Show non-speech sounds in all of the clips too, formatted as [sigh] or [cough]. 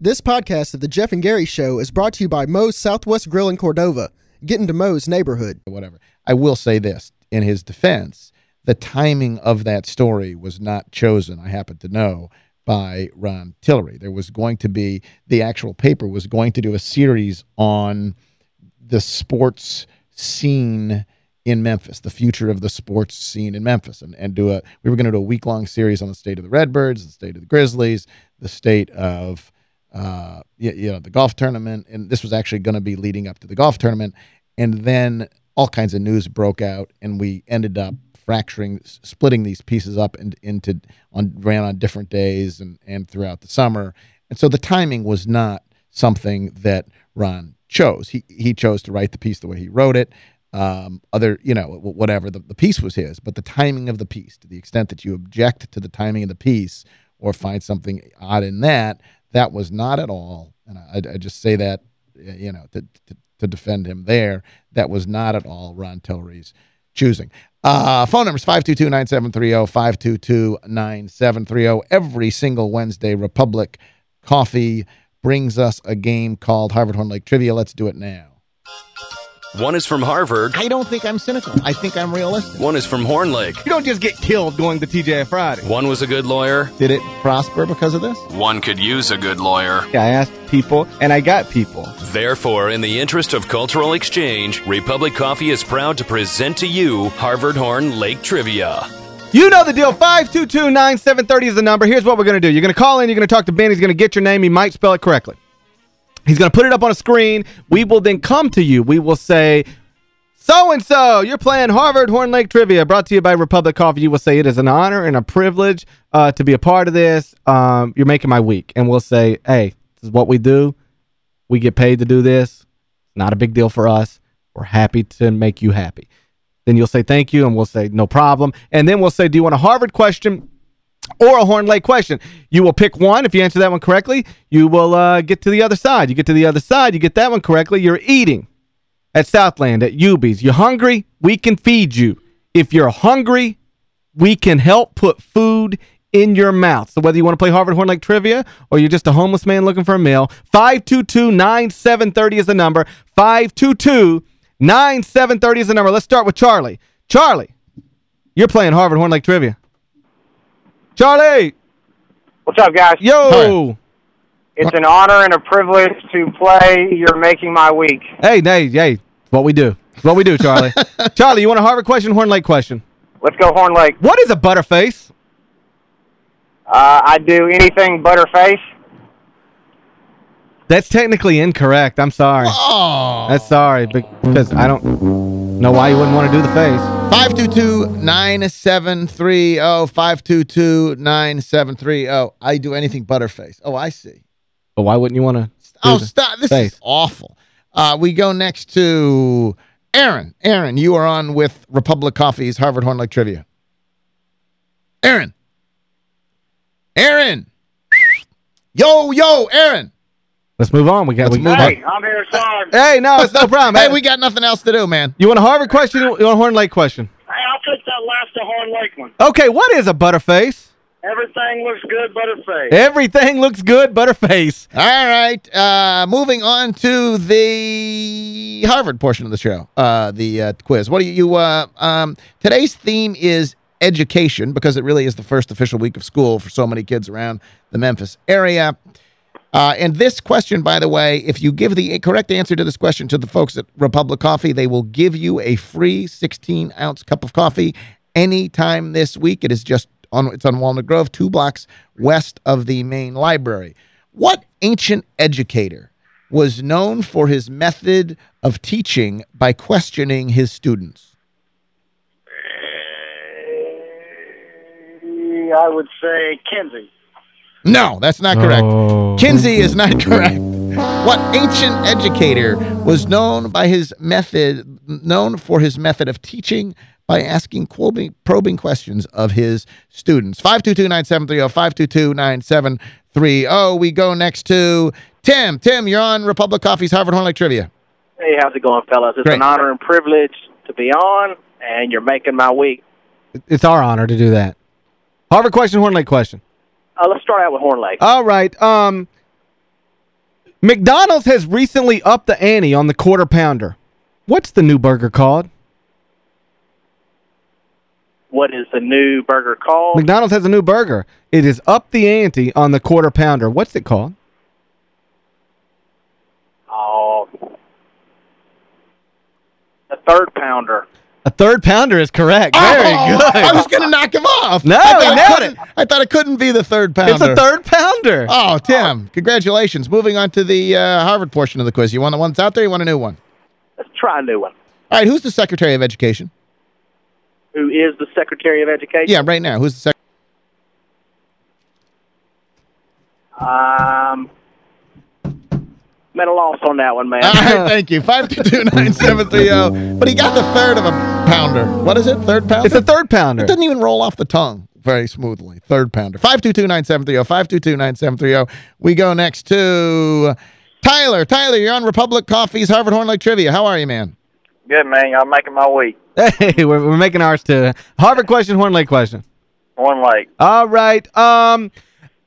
This podcast of the Geoff and Gary Show is brought to you by Moe's Southwest Grill in Cordova. Get into Moe's neighborhood. Whatever. I will say this, in his defense, the timing of that story was not chosen, I happen to know, by Ron Tillery. There was going to be, the actual paper was going to do a series on the sports scene in Memphis, the future of the sports scene in Memphis, and, and do a, we were going to do a week-long series on the state of the Redbirds, the state of the Grizzlies, the state of uh, you, you know, the golf tournament, and this was actually going to be leading up to the golf tournament, and then all kinds of news broke out, and we ended up fracturing, splitting these pieces up and into on ran on different days and and throughout the summer, and so the timing was not something that Ron chose. He he chose to write the piece the way he wrote it. Um, other, you know, whatever the, the piece was his, but the timing of the piece, to the extent that you object to the timing of the piece or find something odd in that, that was not at all, and I, I just say that, you know, to, to, to, defend him there, that was not at all Ron Tillery's choosing. Uh, phone numbers 522-9730, 522-9730. Every single Wednesday, Republic Coffee brings us a game called Harvard Horn Lake Trivia. Let's do it now. One is from Harvard. I don't think I'm cynical. I think I'm realistic. One is from Horn Lake. You don't just get killed going to TJ Friday. One was a good lawyer. Did it prosper because of this? One could use a good lawyer. I asked people, and I got people. Therefore, in the interest of cultural exchange, Republic Coffee is proud to present to you Harvard Horn Lake Trivia. You know the deal. 522-9730 is the number. Here's what we're going to do. You're going to call in. You're going to talk to Ben. He's going to get your name. He might spell it correctly. He's going to put it up on a screen. We will then come to you. We will say, so-and-so, you're playing Harvard Horn Lake Trivia, brought to you by Republic Coffee. You will say, it is an honor and a privilege uh, to be a part of this. Um, you're making my week. And we'll say, hey, this is what we do. We get paid to do this. It's not a big deal for us. We're happy to make you happy. Then you'll say thank you, and we'll say no problem. And then we'll say, do you want a Harvard question? Or a Horn Lake question. You will pick one. If you answer that one correctly, you will uh, get to the other side. You get to the other side, you get that one correctly, you're eating at Southland, at Ubies. You hungry? We can feed you. If you're hungry, we can help put food in your mouth. So whether you want to play Harvard Horn Lake Trivia or you're just a homeless man looking for a meal, 522-9730 is the number. 522-9730 is the number. Let's start with Charlie. Charlie, you're playing Harvard Horn Lake Trivia. Charlie! What's up, guys? Yo! It's an honor and a privilege to play You're Making My Week. Hey, hey, hey. What we do. what we do, Charlie. [laughs] Charlie, you want a Harvard question, Horn Lake question? Let's go Horn Lake. What is a butterface? Uh, I do anything butterface. That's technically incorrect. I'm sorry. Oh. That's sorry, because I don't know why you wouldn't want to do the face. 522-9730, 522-9730. I do anything butterface. Oh, I see. But why wouldn't you want to Oh, stop. This face? is awful. Uh, we go next to Aaron. Aaron, you are on with Republic Coffee's Harvard Horn Lake Trivia. Aaron. Aaron. Yo, yo, Aaron. Let's move on. We got. Let's we, move hey, on. I'm here. Sorry. Hey, no, it's no problem. [laughs] hey, we got nothing else to do, man. You want a Harvard question? You want a Horn Lake question? Hey, I'll take that last Horn Lake one. Okay, what is a butterface? Everything looks good, butterface. Everything looks good, butterface. All right. Uh, moving on to the Harvard portion of the show, uh, the uh, quiz. What do you, uh, um, today's theme is education because it really is the first official week of school for so many kids around the Memphis area. Uh, and this question, by the way, if you give the correct answer to this question to the folks at Republic Coffee, they will give you a free 16-ounce cup of coffee anytime this week. It is just on it's on Walnut Grove, two blocks west of the main library. What ancient educator was known for his method of teaching by questioning his students? I would say Kinsey. No, that's not correct. Oh. Kinsey is not [laughs] correct. What ancient educator was known by his method, known for his method of teaching by asking probing, probing questions of his students? 522-9730, 522-9730. We go next to Tim. Tim, you're on Republic Coffee's Harvard Horn Lake Trivia. Hey, how's it going, fellas? It's Great. an honor and privilege to be on, and you're making my week. It's our honor to do that. Harvard question, Horn Lake question. Uh, let's start out with Horn Lake. All right. Um, McDonald's has recently upped the ante on the quarter pounder. What's the new burger called? What is the new burger called? McDonald's has a new burger. It is up the ante on the quarter pounder. What's it called? Oh, the third pounder. A third pounder is correct. Very Oh, good. I was going to knock him off. No, I thought it nailed couldn't- I thought it couldn't be the third pounder. It's a third pounder. Oh, Tim, congratulations. Moving on to the uh, Harvard portion of the quiz. You want the one that's out there you want a new one? Let's try a new one. All right, who's the Secretary of Education? Who is the Secretary of Education? Yeah, right now. Who's the Secretary? Um, I'm at a loss on that one, man. All right, thank you. 522-9730. But he got the third of a pounder. What is it? Third pounder? It's a third pounder. It doesn't even roll off the tongue very smoothly. Third pounder. 522-9730. 522-9730. We go next to Tyler. Tyler, you're on Republic Coffee's Harvard Horn Lake Trivia. How are you, man? Good, man. Y'all making my week. Hey, [laughs] we're, we're making ours too. Harvard question, Horn Lake question. Horn Lake. All right. Um,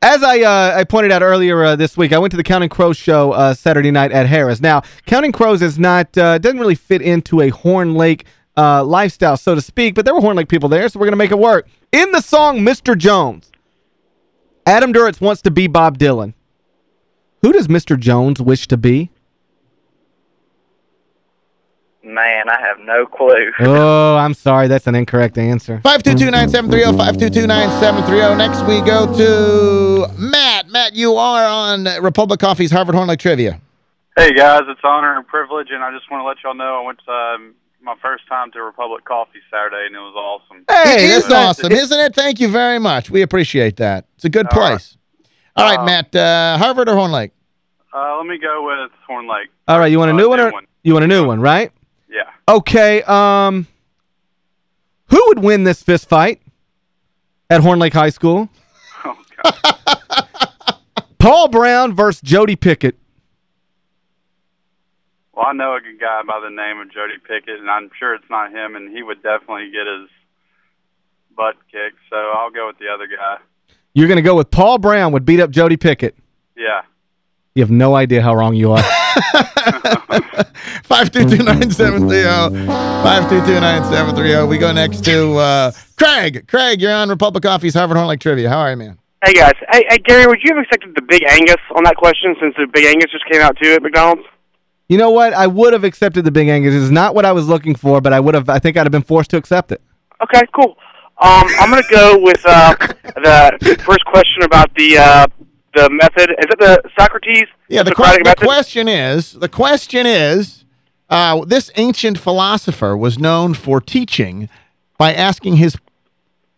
as I uh, I pointed out earlier uh, this week, I went to the Counting Crows show uh, Saturday night at Harris. Now, Counting Crows is not uh, doesn't really fit into a Horn Lake uh, lifestyle, so to speak, but there were Horn Lake people there, so we're going to make it work. In the song Mr. Jones, Adam Duritz wants to be Bob Dylan. Who does Mr. Jones wish to be? Man, I have no clue. [laughs] Oh, I'm sorry. That's an incorrect answer. 522-9730, 522-9730. Next we go to Matt. Matt, you are on Republic Coffee's Harvard Horn Lake Trivia. Hey guys, it's honor and privilege, and I just want to let y'all know I went to um, my first time to Republic Coffee Saturday, and it was awesome. it Hey, is that's nice. awesome, isn't it? Thank you very much. We appreciate that. It's a good All right. place. All right, Um, Matt, uh, Harvard or Horn Lake? Uh, let me go with Horn Lake. All right, you want a Uh, new one new or one. you want a new one, right? Yeah. Okay, um who would win this fist fight at Horn Lake High School? [laughs] Oh, God. Paul Brown versus Jody Pickett. well, I know a good guy by the name of Jody Pickett, and I'm sure it's not him, and he would definitely get his butt kicked. So I'll go with the other guy. You're going to go with Paul Brown would beat up Jody Pickett. Yeah. You have no idea how wrong you are. [laughs] 522-9730. 522-9730. We go next to uh, Craig. Craig, you're on Republic Coffee's Harvard Horn Lake Trivia. How are you, man? Hey guys, hey, hey Gary, would you have accepted the Big Angus on that question since the Big Angus just came out too at McDonald's? you know what? I would have accepted the Big Angus. It's not what I was looking for, but I would have I think I'd have been forced to accept it. Okay, cool. Um, I'm gonna go with uh, the first question about the uh, the method. Is it the Socrates? Yeah, the, que- the question is, the question is, uh, this ancient philosopher was known for teaching by asking his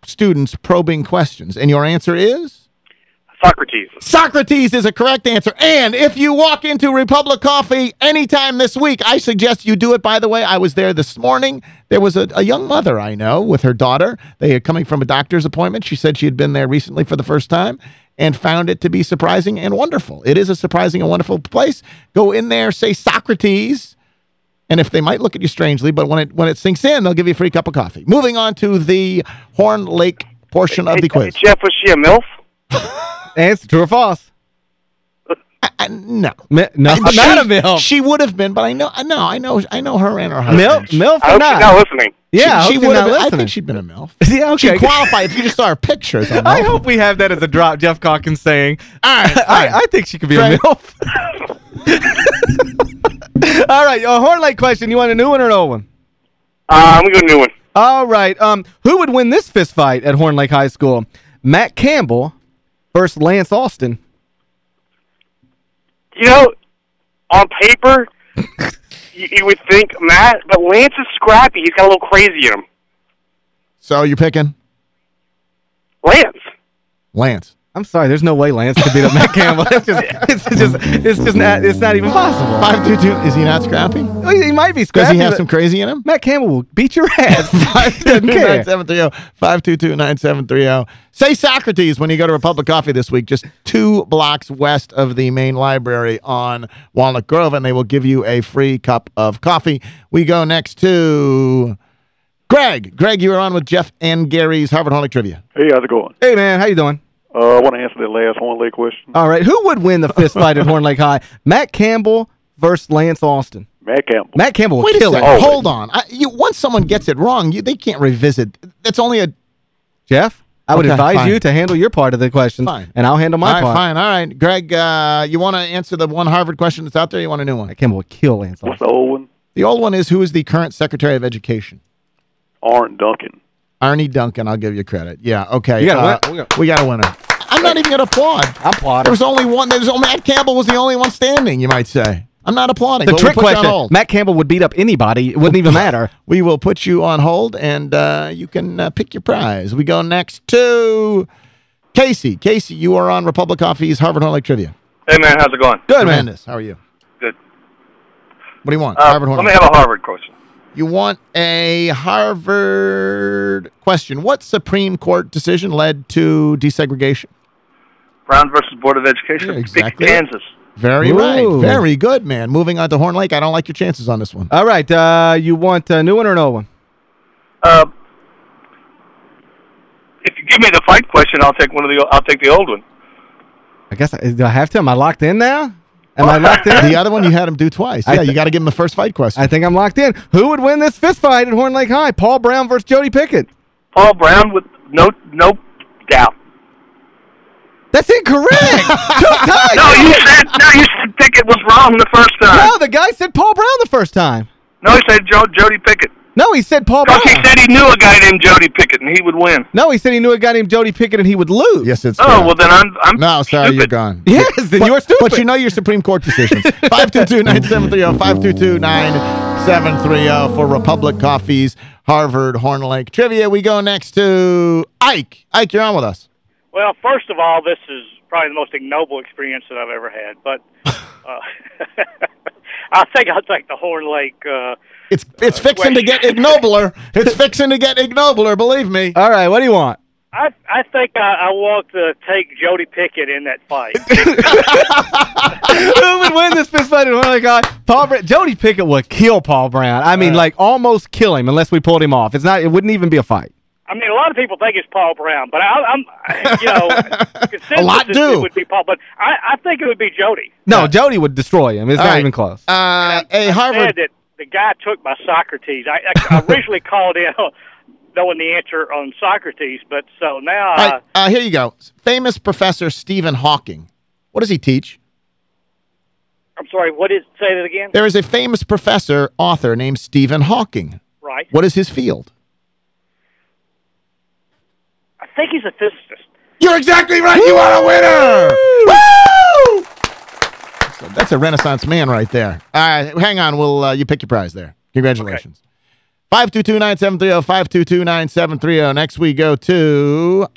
students probing questions. And your answer is? Socrates. Socrates is a correct answer. And if you walk into Republic Coffee anytime this week, I suggest you do it. By the way, I was there this morning. There was a, a young mother I know with her daughter. They are coming from a doctor's appointment. She said she had been there recently for the first time and found it to be surprising and wonderful. It is a surprising and wonderful place. Go in there, say Socrates, and if they might look at you strangely, but when it when it sinks in, they'll give you a free cup of coffee. Moving on to the Horn Lake portion of Hey, the quiz. Geoff, was she a MILF? [laughs] Answer true or false? I- no. Mi- no, I- not she, a MILF. She would have been, but I know, I know, I know, I know her and her husband. MILF, She- MILF I hope not? she's not listening. yeah, she, she would not have. Been, I think she'd been a milf. [laughs] Yeah, okay. She'd qualify if you just saw her pictures. On I [laughs] hope we have that as a drop, Geoff Calkins saying. All right, [laughs] I. I think she could be Trey. a MILF. All right, a Horn Lake question. You want a new one or an old one? Uh, I'm gonna go new one. All right. Um, who would win this fist fight at Horn Lake High School? Matt Campbell versus Lance Austin. You know, on paper, [laughs] you, you would think Matt, but Lance is scrappy. He's got a little crazy in him. so you're picking Lance. Lance. I'm sorry, there's no way Lance could beat up Matt Campbell. [laughs] It's just, it's just, it's just not, it's not even possible. Five two two. Is he not scrappy? Well, oh, He might be Does scrappy. he have some crazy in him? Matt Campbell will beat your ass. Five He two doesn't two care. nine seven three zero. Five two two nine seven three zero. Say Socrates when you go to Republic Coffee this week, just two blocks west of the main library on Walnut Grove, and they will give you a free cup of coffee. We go next to Greg. Greg, you are on with Geoff and Gary's Harvard Horn Lake Trivia. Hey, how's it going? Hey, man, how you doing? Uh, I want to answer that last Horn Lake question. All right. Who would win the fist fight at [laughs] Horn Lake High? Matt Campbell versus Lance Austin. Matt Campbell. Matt Campbell will Wait kill second. it. Hold on. I, you, once someone gets it wrong, you, they can't revisit. That's only a... Geoff, I would Okay, advise fine. you to handle your part of the question, Fine. and I'll handle my All right, part. fine. All right. Greg, uh, you want to answer the one Harvard question that's out there? You want a new one? Matt Campbell will kill Lance Austin. What's the old one? The old one is who is the current Secretary of Education? Arne Duncan. Arne Duncan, I'll give you credit. Yeah, okay. You got a uh, win- we got a winner. I'm not even going to applaud. I'm plotting. There was only one. There was only, Matt Campbell was the only one standing, you might say. I'm not applauding. The trick we'll put you on question. Matt Campbell would beat up anybody. It wouldn't even matter. [laughs] We will put you on hold, and uh, you can uh, pick your prize. We go next to Casey. Casey, you are on Republic Coffee's Harvard Horn Lake Trivia. Hey man, how's it going? Good, man. Tremendous. How are you? Good. What do you want? Uh, Harvard Horn let me have a Harvard question. You want a Harvard question. What Supreme Court decision led to desegregation? Brown versus Board of Education, Yeah, Big exactly. Kansas. Very Ooh. right. Very good, man. Moving on to Horn Lake. I don't like your chances on this one. All right. Uh, you want a new one or an old one? Uh, if you give me the fight question, I'll take one of the. I'll take the old one. I guess, I, do I have to? Am I locked in now? Am I [laughs] locked in? The other one you had him do twice. Yeah, th- you got to give him the first fight question. I think I'm locked in. Who would win this fist fight at Horn Lake High? Paul Brown versus Jody Pickett. Paul Brown with no no doubt. That's incorrect. [laughs] Two times. No, you said no. You said Pickett was wrong the first time. No, the guy said Paul Brown the first time. No, he said Joe, Jody Pickett. No, he said Paul Brown. Because he said he knew a guy named Jody Pickett and he would win. No, he said he knew a guy named Jody Pickett and he would lose. yes, it's Oh correct. well, then I'm I'm No, sorry, stupid. you're gone. Yes, then but, you're stupid. But you know your Supreme Court decisions. [laughs] 522-9730, 522-9730 for Republic Coffee's Harvard Horn Lake Trivia. We go next to Ike. Ike, you're on with us. Well, first of all, this is probably the most ignoble experience that I've ever had. But [laughs] uh, [laughs] I think I'll take the Horn Lake. Uh, It's it's fixing to get ignobler. It's fixing to get ignobler, believe me. All right, what do you want? I I think I, I want to take Jody Pickett in that fight. [laughs] Who would win this fist fight at Horn Lake High? Paul Brown. Jody Pickett would kill Paul Brown. I mean, like, almost kill him unless we pulled him off. It's not. It wouldn't even be a fight. I mean, a lot of people think it's Paul Brown, but I, I'm, you know, [laughs] A lot do. It would be Paul, but I, I think it would be Jody. No, Jody would destroy him. It's All not right. even close. Uh, a I Harvard said that the guy took my Socrates. I, I [laughs] originally called in [laughs] knowing the answer on Socrates, but so now All I, uh, here you go. Famous professor Stephen Hawking. What does he teach? I'm sorry. What is say that again? There is a famous professor, author named Stephen Hawking. Right. What is his field? I think he's a physicist. You're exactly right. You are a winner. Woo! So that's a renaissance man right there. All right, hang on. We'll uh, you pick your prize there. Congratulations. 522-9730, 522-9730. Next we go to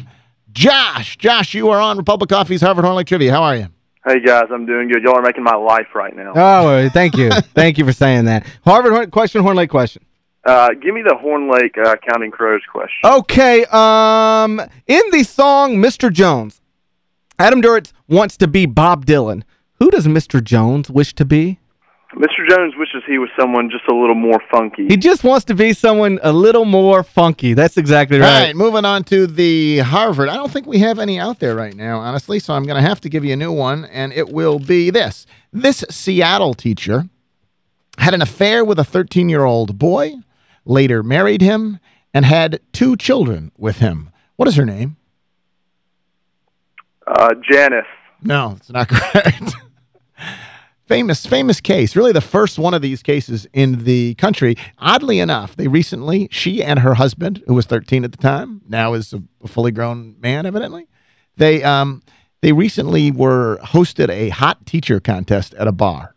Josh. Josh, you are on Republic Coffee's Harvard Horn Lake Trivia. How are you? Hey guys, I'm doing good. Y'all are making my life right now. Oh, thank you. [laughs] thank you for saying that. Harvard Horn, question, Horn Lake question. Uh, give me the Horn Lake uh, Counting Crows question. Okay, um, in the song Mr. Jones, Adam Duritz wants to be Bob Dylan. Who does Mr. Jones wish to be? Mr. Jones wishes he was someone just a little more funky. He just wants to be someone a little more funky. That's exactly right. All right. right, moving on to the Harvard. I don't think we have any out there right now, honestly, so I'm going to have to give you a new one, and it will be this. This Seattle teacher had an affair with a 13-year-old boy, later married him, and had two children with him. What is her name? Uh, Janice. No, it's not [laughs] correct. famous, famous case. Really the first one of these cases in the country. Oddly enough, they recently, she and her husband, who was 13 at the time, now is a, a fully grown man, evidently, they um they recently were hosted a hot teacher contest at a bar.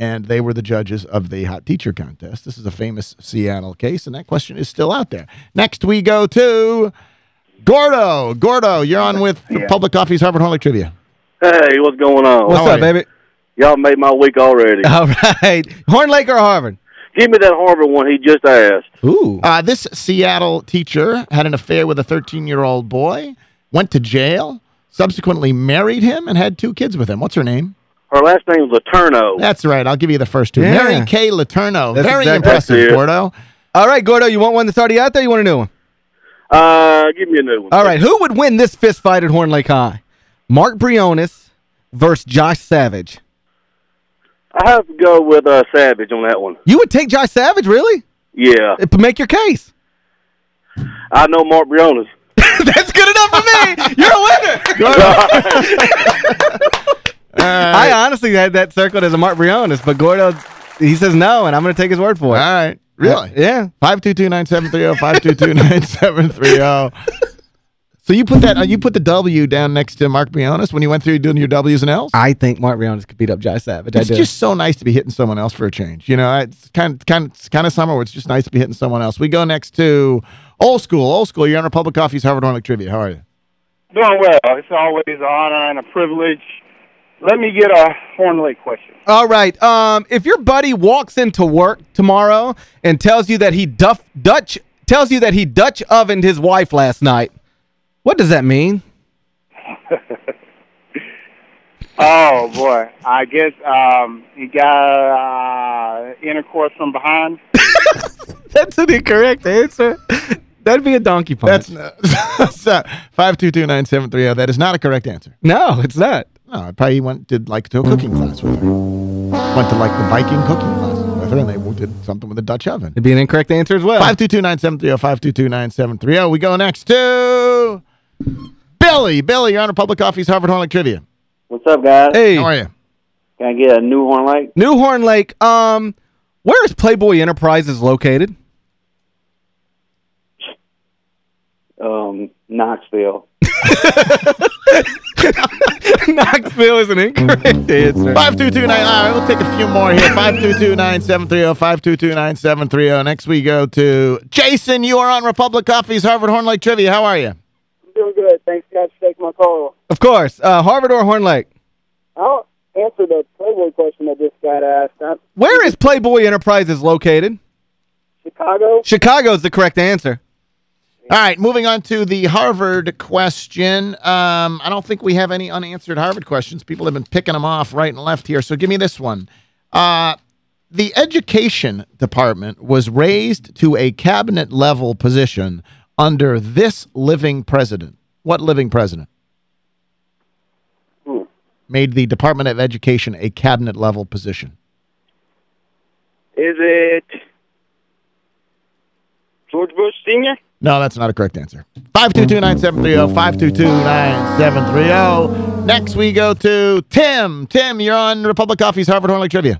And they were the judges of the hot teacher contest. This is a famous Seattle case, and that question is still out there. Next we go to Gordo. Gordo, you're on with Public Coffee's Harvard Horn Lake Trivia. Hey, what's going on? What's up, baby? Y'all made my week already. All right. Horn Lake or Harvard? Give me that Harvard one he just asked. Ooh. Uh, this Seattle teacher had an affair with a 13-year-old boy, went to jail, subsequently married him, and had two kids with him. What's her name? Her last name was Letourneau. That's right. I'll give you the first two. Yeah. Mary Kay Letourneau. That's Very exactly- impressive, Gordo. All right, Gordo, you want one that's already out there? You want a new one? Uh, give me a new one. All right, who would win this fist fight at Horn Lake High? Mark Briones versus Josh Savage. I have to go with uh, Savage on that one. You would take Josh Savage, really? Yeah. Uh, Make your case. I know Mark Briones. [laughs] That's good enough for me. You're a winner. [laughs] [laughs] I had that circled as a Mark Briones, but Gordo, he says no, and I'm going to take his word for it. All right. Really? Yeah. 522-9730, 522-9730. So you put that uh, you put the W down next to Mark Briones when you went through doing your W's and L's? I think Mark Briones could beat up Jai Savage. It's do. just so nice to be hitting someone else for a change. You know, it's kind of, kind of, it's kind of summer where it's just nice to be hitting someone else. We go next to Old School. Old School, you're on Republic Coffee's Harvard Horn Trivia. How are you? Doing well. It's always an honor and a privilege. Let me get a Horn Lake question. All right. Um, if your buddy walks into work tomorrow and tells you that he duff Dutch tells you that he Dutch ovened his wife last night, what does that mean? [laughs] Oh boy, I guess um, he got uh, intercourse from behind. [laughs] That's an incorrect answer. That'd be a donkey punch. That's not, [laughs] that's not 522-9730. That is not a correct answer. No, it's not. No, I probably went did like to a cooking class with her. Went to like the Viking cooking class with her, and they did something with a Dutch oven. It'd be an incorrect answer as well. 522-9730, 522-9730. We go next to Billy. Billy, you're on Republic Coffee's Harvard Horn Lake Trivia. What's up, guys? Hey. How are you? Can I get a new Horn Lake? New Horn Lake. Um, where is Playboy Enterprises located? Um, Knoxville. [laughs] [laughs] [laughs] Knoxville is an incorrect answer. 522 All right, we'll take a few more here. 522-9730, 522-9730. Next we go to Jason. You are on Republic Coffee's Harvard Horn Lake Trivia. How are you? I'm doing good. Thanks, guys, for taking my call. Of course. Uh, Harvard or Horn Lake? I'll answer the Playboy question that this guy asked. I'm Where is Playboy Enterprises located? Chicago. Chicago is the correct answer. All right, moving on to the Harvard question. Um, I don't think we have any unanswered Harvard questions. People have been picking them off right and left here. So give me this one. Uh, the education department was raised to a cabinet level position under this living president. What living president? Hmm. Made the Department of Education a cabinet level position. Is it George Bush Sr.? No, that's not a correct answer. 522-9730, 522-9730. Next we go to Tim. Tim, you're on Republic Coffee's Harvard Horn Lake Trivia.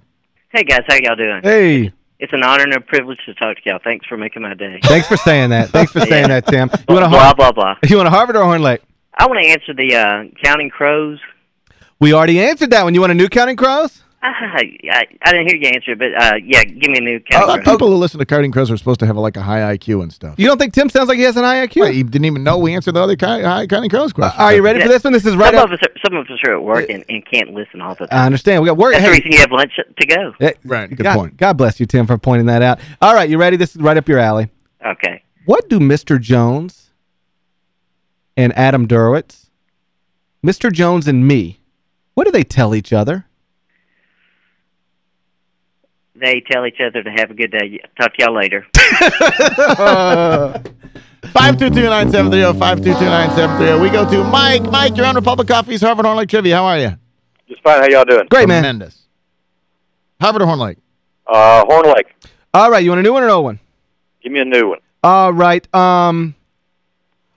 Hey guys, how y'all doing? Hey. It's an honor and a privilege to talk to y'all. Thanks for making my day. Thanks for saying that. Thanks for saying Yeah. that, Tim. You want a blah blah blah. You want a Harvard or Horn Lake? I want to answer the uh, Counting Crows. We already answered that one. You want a new Counting Crows? I, [laughs] I, I didn't hear you answer, but uh, yeah, give me a new I Counting thought people who listen to Counting Crows are supposed to have like a high IQ and stuff. You don't think Tim sounds like he has an high IQ? Wait, you didn't even know we answered the other Counting, high Counting Crows question. Uh, are you ready for this one? This is right some up. of us, are, some of us are at work and, and can't listen all the time. I understand. We got work. That's the hey, reason you have lunch to go. Right, good God, point. God bless you, Tim, for pointing that out. All right, you ready? This is right up your alley. Okay. What do Mr. Jones and Adam Duritz, Mr. Jones and me, what do they tell each other? They tell each other to have a good day. Talk to y'all later. [laughs] 522-9730, 522-9730. We go to Mike. Mike, you're on Republic Coffee's Harvard Horn Lake Trivia. How are you? Just fine. How y'all doing? Great, man. Tremendous. Harvard or Horn Lake? Uh, Horn Lake. All right, you want a new one or an old one? Give me a new one. All right. Um,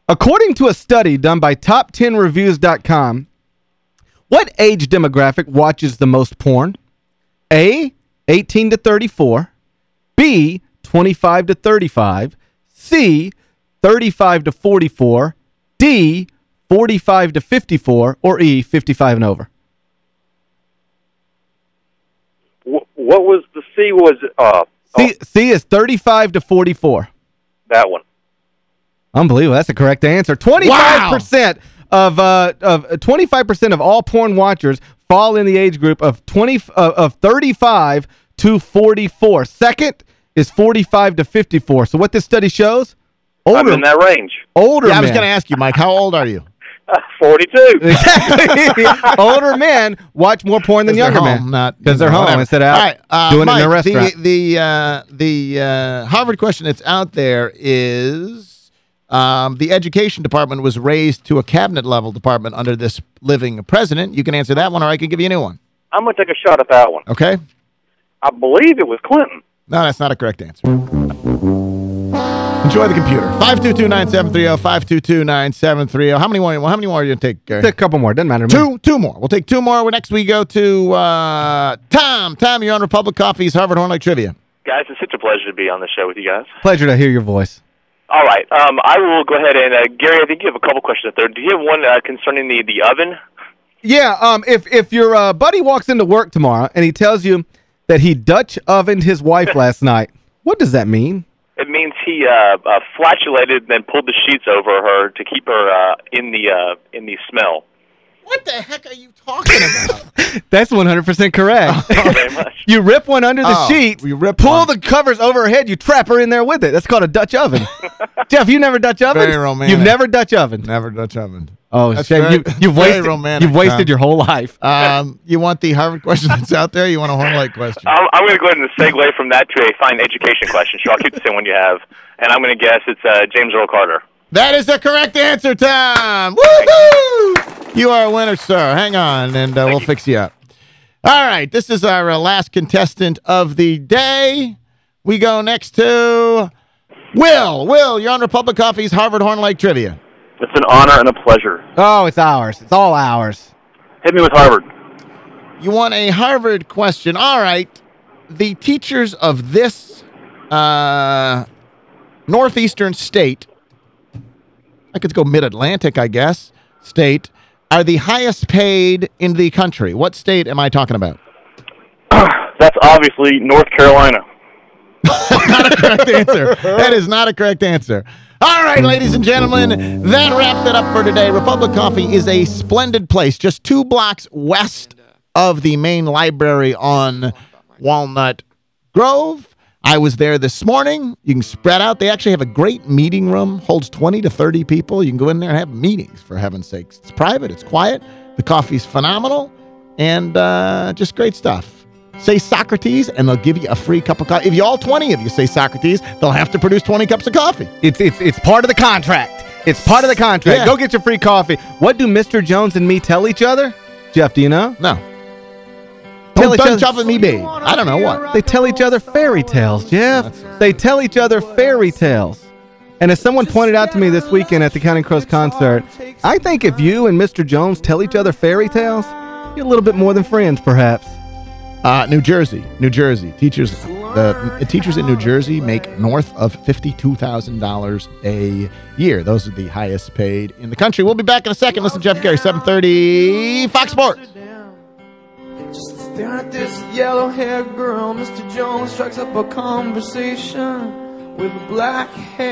according to a study done by top10reviews.com, what age demographic watches the most porn? A, 18 to 34, B, 25 to 35, C, 35 to 44, D, 45 to 54, or E, 55 and over. What was the C? Was uh C, C is 35 to 44. that one? Unbelievable. That's the correct answer. 25% of uh of 25% of all porn watchers fall in the age group of 20 uh, of 35 to 44. Second is 45 to 54. So what this study shows, older I'm in that range. older Yeah, I was going to ask you, Mike, how old are you? [laughs] 42. [laughs] Exactly. [laughs] older men watch more porn than younger home, men. not because they're home whatever. instead of out All right, uh, doing Mike, it in a restaurant. The the uh, the uh, Harvard question that's out there is Um, the education department was raised to a cabinet-level department under this living president. You can answer that one, or I can give you a new one. I'm going to take a shot at that one. Okay? I believe it was Clinton. No, that's not a correct answer. Enjoy the computer. 522-9730, 522-9730. How many more how many more are you going to take, Gary? Take a couple more. Doesn't matter to Two, two more. We'll take two more. Next we go to uh, Tom. Tom, you're on Republic Coffee's Harvard Horn Lake Trivia. Guys, it's such a pleasure to be on the show with you guys. Pleasure to hear your voice. All right. Um, I will go ahead and, uh, Gary, I think you have a couple questions up there. Do you have one uh, concerning the, the oven? Yeah, um, if, if your uh, buddy walks into work tomorrow and he tells you that he Dutch ovened his wife [laughs] last night, what does that mean? It means he uh, uh, flatulated and then pulled the sheets over her to keep her uh, in the uh, in the smell. What the heck are you talking about? [laughs] That's 100% correct. [laughs] very much. [laughs] you rip one under the Oh, sheet, you rip pull one. the covers over her head, you trap her in there with it. That's called a Dutch oven. Geoff, you never Dutch oven? Very romantic. You've never Dutch oven? Never Dutch oven. Oh, That's shame. very- you, you've very wasted, romantic, you've wasted Tom. your whole life. Um, you want the Harvard question that's out there? You want a Horn Lake question? I'm, I'm going to go ahead and segue from that to a fine education question. Sure, I'll keep the same one you have. And I'm going to guess it's uh, James Earl Carter. That is the correct answer, Tom. Woohoo! You are a winner, sir. Hang on, and uh, we'll fix you up. All right, this is our uh, last contestant of the day. We go next to Will. Will, you're on Republic Coffee's Harvard Horn Lake Trivia. It's an honor and a pleasure. Oh, it's ours. It's all ours. Hit me with Harvard. You want a Harvard question. All right. The teachers of this uh, northeastern state, I could go mid-Atlantic, I guess, state, are the highest paid in the country. What state am I talking about? [sighs] That's obviously North Carolina. [laughs] not a correct answer. That is not a correct answer. All right, ladies and gentlemen, that wraps it up for today. Republic Coffee is a splendid place just two blocks west of the main library on Walnut Grove. I was there this morning. You can spread out. They actually have a great meeting room, holds 20 to 30 people. You can go in there and have meetings, for heaven's sakes. It's private, it's quiet. The coffee's phenomenal, and uh, just great stuff. Say Socrates, and they'll give you a free cup of coffee. If you all 20 of you say Socrates, they'll have to produce 20 cups of coffee. It's it's it's part of the contract. It's part of the contract. Yeah. Go get your free coffee. What do Mr. Jones and me tell each other? Geoff, do you know? No. Tell Don't each other- chocolate me babe. I don't know what. They tell each other fairy tales, Geoff. They tell each other fairy tales. And as someone pointed out to me this weekend at the Counting Crows concert, I think if you and Mr. Jones tell each other fairy tales, you're a little bit more than friends, perhaps. Uh, New Jersey, New Jersey. Teachers, the teachers in New Jersey make north of $52,000 a year. Those are the highest paid in the country. We'll be back in a second. Listen Geoff Gary, 730 Fox Sports. Staring at this yellow-haired girl, Mr. Jones strikes up a conversation with black hair.